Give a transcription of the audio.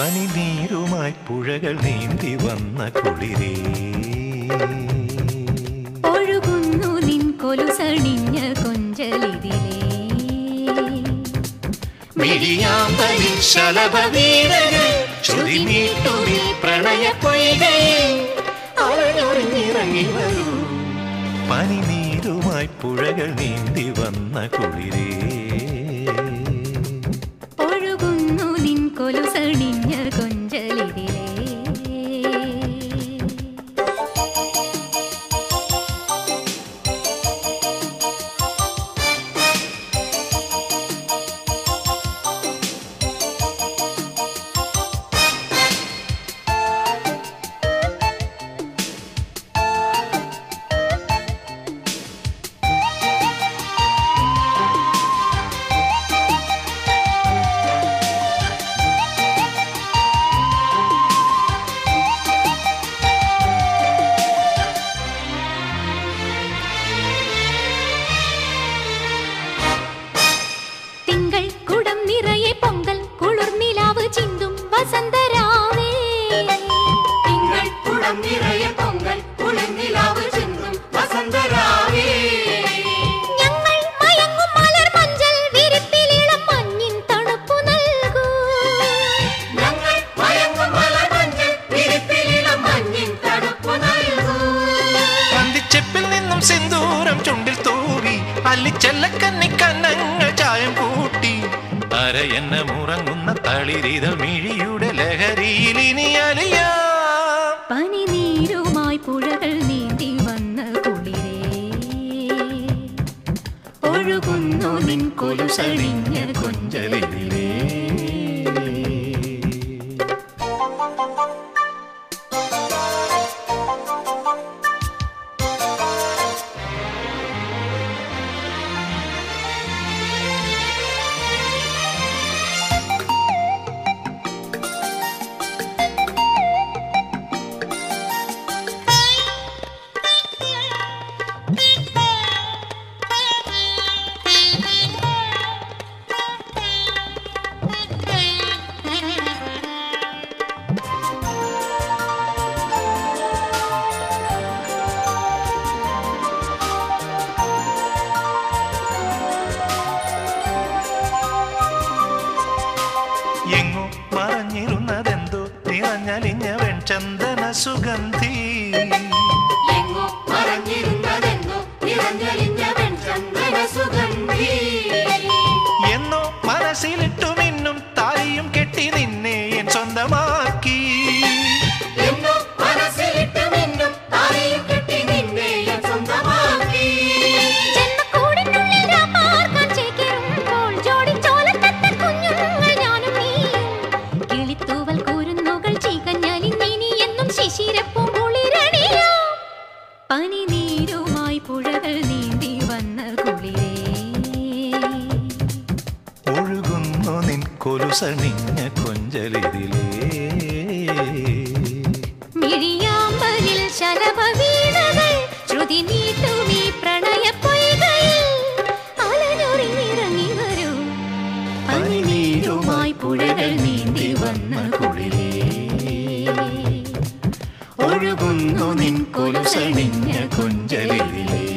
പനിനീരുമായി പുഴകൾ നീന്തി വന്ന കുളിരേ. ഒഴുകുന്നു നിൻ കൊലുസണിഞ്ഞ കൊഞ്ചലിതിലേ. മിഴിയാമ്പലിൽ നീട്ടുമി പ്രണയ വരൂ. പനിനീരുമായി പുഴകൾ നീന്തി വന്ന കുളിരേ. ഒഴുകുന്നു നിൻ കൊലുസണിഞ്ഞ ചിന്തും വസന്തരാവേ തിങ്കൾ കുടം നിറയ പൊങ്കൽ കുളിർനിലാവ് ചിന്തും വസന്തരാവേ സിന്ദൂരം ചുണ്ടിൽ മലർ മഞ്ചൽ വിരിപ്പിലിളം അരയെന്ന മുറങ്ങുന്ന തളിരിത മിഴിയുടെ ലഹരിയിൽ ഇനി അലിയാം. പനിനീരുമായി പുഴകൾ നീന്തി വന്ന കുളിരേ. ഒഴുകുന്നു നിൻ കൊലുസഴിഞ്ഞ കൊഞ്ചലിതിലേ സുഗന്ധി. എന്നോ മനസ്സിലിട്ടും ഇന്നും താലിയും കെട്ടി നിന്നെ. നിൻ കൊലുസണിഞ്ഞ കൊഞ്ചലിതിലേ വരൂ. പനിനീരുമായി പുഴകൾ നീന്തി വന്ന കുളിലേ ഒഴുകുന്നു നിൻ കൊലുസണിഞ്ഞ കൊഞ്ചലിതിലേ.